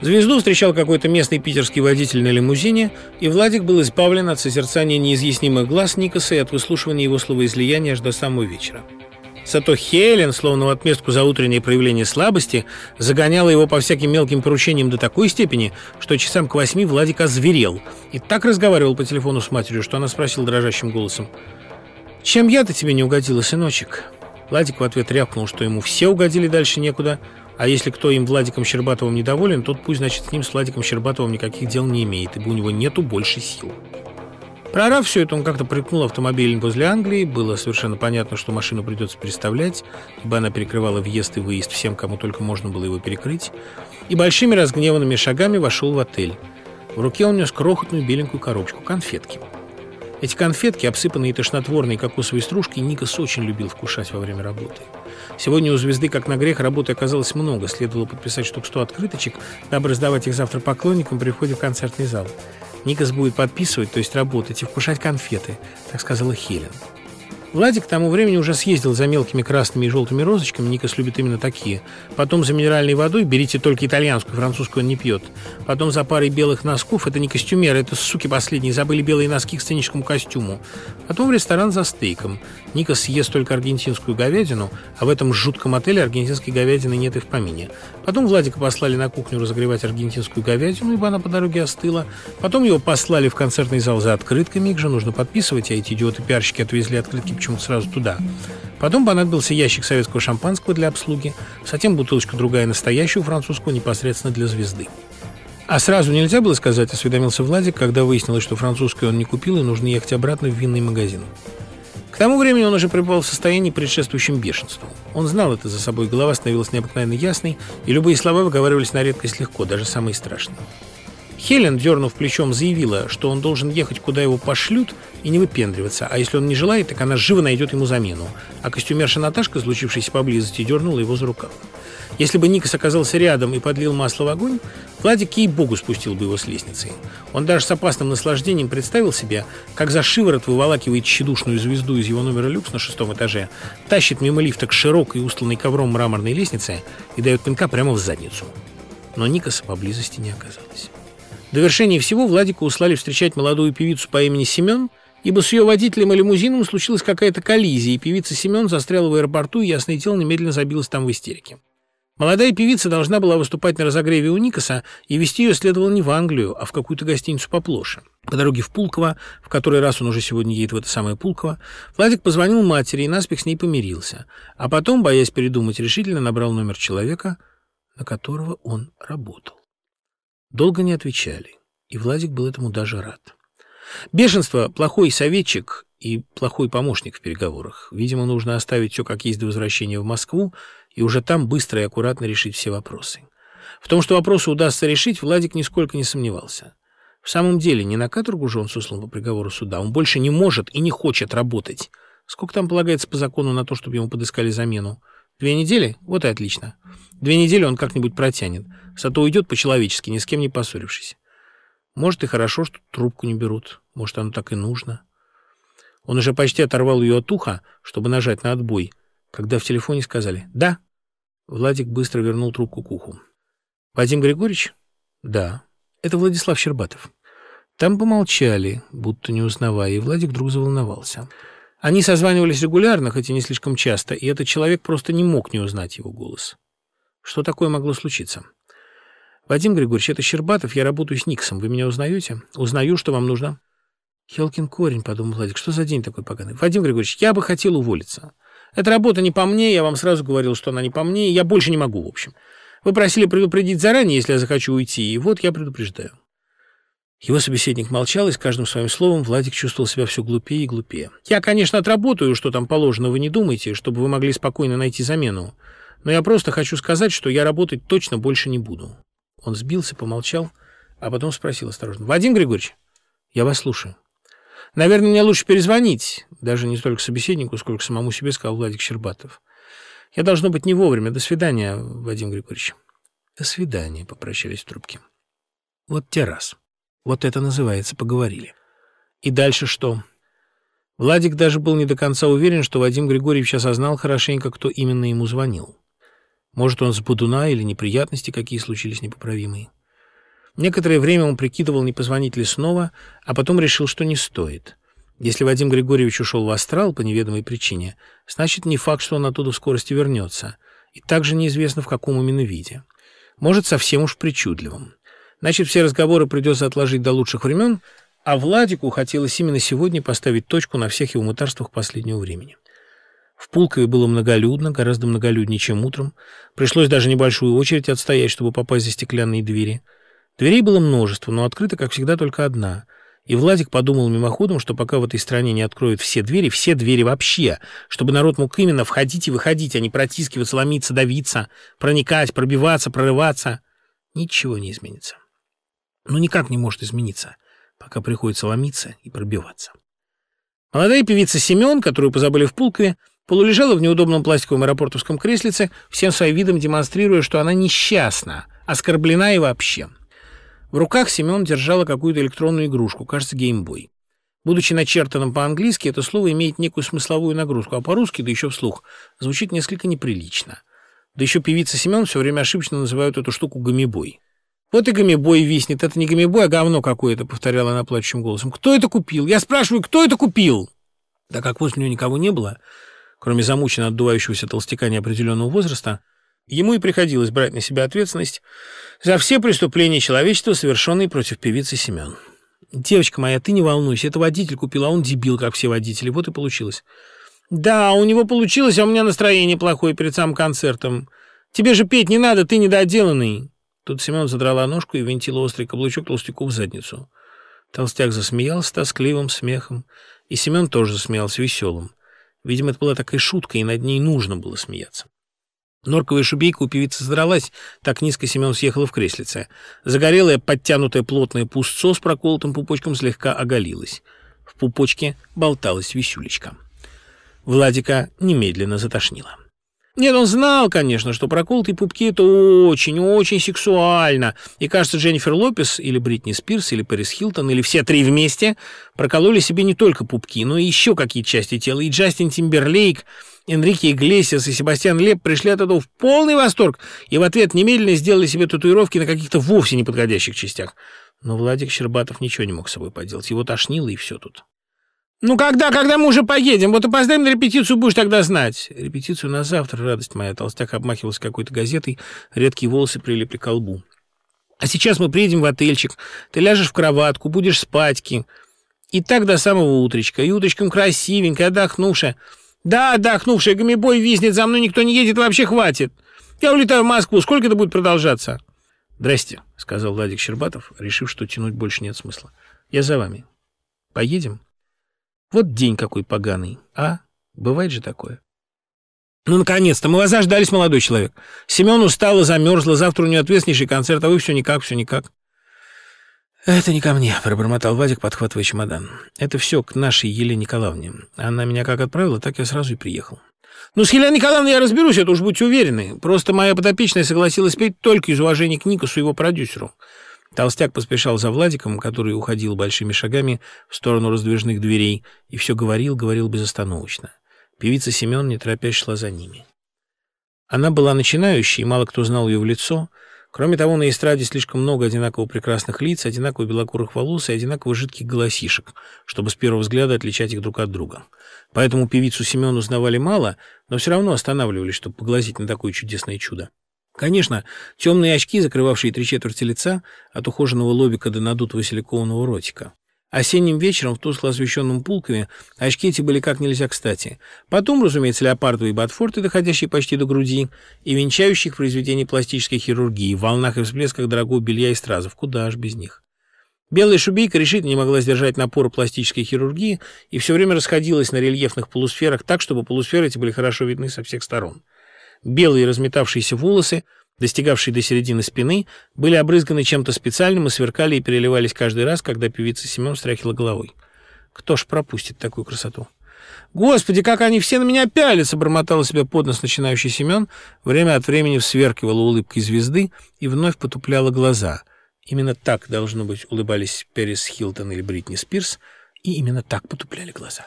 Звезду встречал какой-то местный питерский водитель на лимузине, и Владик был избавлен от созерцания неизъяснимых глаз Никаса и от выслушивания его словоизлияния аж до самого вечера. Зато Хелен, словно в отместку за утреннее проявление слабости, загоняла его по всяким мелким поручениям до такой степени, что часам к восьми Владик озверел и так разговаривал по телефону с матерью, что она спросила дрожащим голосом, «Чем я-то тебе не угодила, сыночек?» Владик в ответ рявкнул, что ему все угодили дальше некуда, а если кто им Владиком Щербатовым недоволен, тот пусть, значит, с ним, с Владиком Щербатовым никаких дел не имеет, ибо у него нету больше сил. Прорав все это, он как-то прикнул автомобиль возле Англии. Было совершенно понятно, что машину придется переставлять, ибо она перекрывала въезд и выезд всем, кому только можно было его перекрыть. И большими разгневанными шагами вошел в отель. В руке он нес крохотную беленькую коробочку, конфетки. Эти конфетки, обсыпанные тошнотворной кокосовой стружкой, Никас очень любил вкушать во время работы. Сегодня у звезды, как на грех, работы оказалось много. Следовало подписать штук 100 открыточек, дабы раздавать их завтра поклонникам при входе в концертный зал. Никас будет подписывать, то есть работать, и вкушать конфеты, так сказала Хелен. Владик к тому времени уже съездил за мелкими красными и желтыми розочками, Никас любит именно такие. Потом за минеральной водой, берите только итальянскую, французскую он не пьет. Потом за парой белых носков, это не костюмеры, это суки последние, забыли белые носки к сценическому костюму. Потом в ресторан за стейком. Никас съест только аргентинскую говядину, а в этом жутком отеле аргентинской говядины нет и в помине. Потом Владика послали на кухню разогревать аргентинскую говядину, ибо она по дороге остыла. Потом его послали в концертный зал за открытками, их же нужно подписывать, а эти идиоты-пиарщики отвезли открытки почему-то сразу туда. Потом понадобился ящик советского шампанского для обслуги, затем бутылочка другая настоящую французскую непосредственно для звезды. А сразу нельзя было сказать, осведомился Владик, когда выяснилось, что французскую он не купил и нужно ехать обратно в винный магазин. К тому времени он уже пребывал в состоянии, предшествующем бешенству. Он знал это за собой, голова становилась необыкновенно ясной, и любые слова выговаривались на редкость легко, даже самые страшные. Хелен, дернув плечом, заявила, что он должен ехать, куда его пошлют, и не выпендриваться, а если он не желает, так она живо найдет ему замену. А костюмерша Наташка, случившаяся поблизости, дернула его за рукав. Если бы Никас оказался рядом и подлил масло в огонь, Владик ей-богу спустил бы его с лестницы. Он даже с опасным наслаждением представил себе, как за шиворот выволакивает тщедушную звезду из его номера люкс на шестом этаже, тащит мимо лифта к широкой, устланной ковром мраморной лестнице и дает пинка прямо в задницу. Но Никаса поблизости не оказалось. До вершения всего Владика услали встречать молодую певицу по имени Семен, ибо с ее водителем и лимузином случилась какая-то коллизия, и певица Семен застряла в аэропорту, и ясное тело немедленно забилась там в истерике. Молодая певица должна была выступать на разогреве у Никаса, и вести ее следовало не в Англию, а в какую-то гостиницу поплоше. По дороге в Пулково, в который раз он уже сегодня едет в это самое Пулково, Владик позвонил матери и наспех с ней помирился. А потом, боясь передумать, решительно набрал номер человека, на которого он работал. Долго не отвечали, и Владик был этому даже рад. Бешенство – плохой советчик и плохой помощник в переговорах. Видимо, нужно оставить все как есть до возвращения в Москву и уже там быстро и аккуратно решить все вопросы. В том, что вопросы удастся решить, Владик нисколько не сомневался. В самом деле, не на каторгу же он суслан по приговору суда. Он больше не может и не хочет работать. Сколько там полагается по закону на то, чтобы ему подыскали замену? Две недели? Вот и отлично. Две недели он как-нибудь протянет. Зато уйдет по-человечески, ни с кем не поссорившись. Может, и хорошо, что трубку не берут. Может, оно так и нужно. Он уже почти оторвал ее от уха, чтобы нажать на отбой, когда в телефоне сказали «Да». Владик быстро вернул трубку к уху. «Вадим Григорьевич?» «Да». «Это Владислав Щербатов». Там помолчали, будто не узнавая, и Владик вдруг заволновался. Они созванивались регулярно, хоть и не слишком часто, и этот человек просто не мог не узнать его голос. Что такое могло случиться? «Вадим Григорьевич, это Щербатов, я работаю с Никсом. Вы меня узнаете?» «Узнаю, что вам нужно». «Хелкин корень», — подумал Владик, — «что за день такой поганый?» «Вадим Григорьевич, я бы хотел уволиться. Эта работа не по мне, я вам сразу говорил, что она не по мне, я больше не могу, в общем. Вы просили предупредить заранее, если я захочу уйти, и вот я предупреждаю». Его собеседник молчал, и с каждым своим словом Владик чувствовал себя все глупее и глупее. «Я, конечно, отработаю, что там положено, вы не думайте, чтобы вы могли спокойно найти замену. Но я просто хочу сказать, что я работать точно больше не буду». Он сбился, помолчал, а потом спросил осторожно. «Вадим Григорьевич, я вас слушаю». Наверное, мне лучше перезвонить, даже не столько собеседнику, сколько самому себе, сказал Владик Щербатов. Я должно быть не вовремя. До свидания, Вадим Григорьевич. До свидания, попрощались в трубке. Вот те раз. Вот это называется поговорили. И дальше что? Владик даже был не до конца уверен, что Вадим Григорьевич осознал хорошенько, кто именно ему звонил. Может, он с Будуна или неприятности какие случились непоправимые. Некоторое время он прикидывал, не позвонить ли снова, а потом решил, что не стоит. Если Вадим Григорьевич ушел в астрал по неведомой причине, значит, не факт, что он оттуда в скорости вернется. И также неизвестно, в каком именно виде. Может, совсем уж причудливым. Значит, все разговоры придется отложить до лучших времен, а Владику хотелось именно сегодня поставить точку на всех его мытарствах последнего времени. В Пулкове было многолюдно, гораздо многолюднее, чем утром. Пришлось даже небольшую очередь отстоять, чтобы попасть за стеклянные двери. Дверей было множество, но открыта, как всегда, только одна. И Владик подумал мимоходом, что пока в этой стране не откроют все двери, все двери вообще, чтобы народ мог именно входить и выходить, а не протискиваться, ломиться, давиться, проникать, пробиваться, прорываться, ничего не изменится. Ну, никак не может измениться, пока приходится ломиться и пробиваться. Молодая певица Семен, которую позабыли в Пулкове, полулежала в неудобном пластиковом аэропортовском креслице, всем своим видом демонстрируя, что она несчастна, оскорблена и вообще. В руках Семен держала какую-то электронную игрушку, кажется, геймбой. Будучи начертанным по-английски, это слово имеет некую смысловую нагрузку, а по-русски, да еще вслух, звучит несколько неприлично. Да еще певица Семен все время ошибочно называют эту штуку гамибой. «Вот и гамибой виснет. Это не гамибой, а говно какое-то», — повторяла она плачущим голосом. «Кто это купил? Я спрашиваю, кто это купил?» Так как возле нее никого не было, кроме замученно отдувающегося толстяка неопределенного возраста, ему и приходилось брать на себя ответственность за все преступления человечества, совершенные против певицы Семен. «Девочка моя, ты не волнуйся, это водитель купил, а он дебил, как все водители. Вот и получилось». «Да, у него получилось, а у меня настроение плохое перед самым концертом. Тебе же петь не надо, ты недоделанный». Тут Семен задрала ножку и винтила острый каблучок толстяку в задницу. Толстяк засмеялся тоскливым смехом, и Семен тоже засмеялся веселым. Видимо, это была такая шутка, и над ней нужно было смеяться. Норковая шубейка у певицы задралась, так низко Семен съехала в креслице. Загорелая, подтянутая, плотная пустцо с проколотым пупочком слегка оголилась. В пупочке болталась висюлечка. Владика немедленно затошнило. Нет, он знал, конечно, что проколотые пупки — это очень-очень сексуально. И, кажется, Дженнифер Лопес или Бритни Спирс или Пэрис Хилтон или все три вместе прокололи себе не только пупки, но и еще какие-то части тела. И Джастин Тимберлейк, Энрике Иглесиас и Себастьян Леп пришли от этого в полный восторг и в ответ немедленно сделали себе татуировки на каких-то вовсе неподходящих частях. Но Владик Щербатов ничего не мог с собой поделать. Его тошнило, и все тут. «Ну когда, когда мы уже поедем? Вот опоздаем на репетицию, будешь тогда знать». «Репетицию на завтра, радость моя». Толстяк обмахивался какой-то газетой, редкие волосы прилипли к лбу. «А сейчас мы приедем в отельчик, ты ляжешь в кроватку, будешь спать-ки. И так до самого утречка. И утречком красивенькая, отдохнувшая. Да, отдохнувшая, гомибой виснет, за мной никто не едет, вообще хватит. Я улетаю в Москву, сколько это будет продолжаться?» «Здрасте», — сказал Владик Щербатов, решив, что тянуть больше нет смысла. «Я за вами. Поедем?» Вот день какой поганый, а? Бывает же такое. Ну, наконец-то, мы вас заждались, молодой человек. Семен устала, замерзла, завтра у нее ответственнейший концерт, а вы все никак, все никак. «Это не ко мне», — пробормотал Вадик, подхватывая чемодан. «Это все к нашей Елене Николаевне. Она меня как отправила, так я сразу и приехал». «Ну, с Еленой Николаевной я разберусь, это уж будьте уверены. Просто моя подопечная согласилась петь только из уважения к Никосу, его продюсеру. Толстяк поспешал за Владиком, который уходил большими шагами в сторону раздвижных дверей, и все говорил, говорил безостановочно. Певица Семен, не торопясь, шла за ними. Она была начинающей, и мало кто знал ее в лицо. Кроме того, на эстраде слишком много одинаково прекрасных лиц, одинаково белокурых волос и одинаково жидких голосишек, чтобы с первого взгляда отличать их друг от друга. Поэтому певицу Семен узнавали мало, но все равно останавливались, чтобы поглазеть на такое чудесное чудо. Конечно, темные очки, закрывавшие три четверти лица, от ухоженного лобика до надутого силикованного ротика. Осенним вечером в тускло освещенном Пулкове очки эти были как нельзя кстати. Потом, разумеется, леопардовые ботфорты, доходящие почти до груди, и венчающих произведений пластической хирургии, в волнах и всплесках дорогого белья и стразов. Куда ж без них? Белая шубейка решительно не могла сдержать напор пластической хирургии и все время расходилась на рельефных полусферах так, чтобы полусферы эти были хорошо видны со всех сторон. Белые разметавшиеся волосы, достигавшие до середины спины, были обрызганы чем-то специальным и сверкали и переливались каждый раз, когда певица Семен встряхила головой. Кто ж пропустит такую красоту? «Господи, как они все на меня пялятся!» — бормотал себя под нос начинающий Семен, время от времени всверкивала улыбкой звезды и вновь потупляла глаза. Именно так, должно быть, улыбались Перес Хилтон или Бритни Спирс, и именно так потупляли глаза.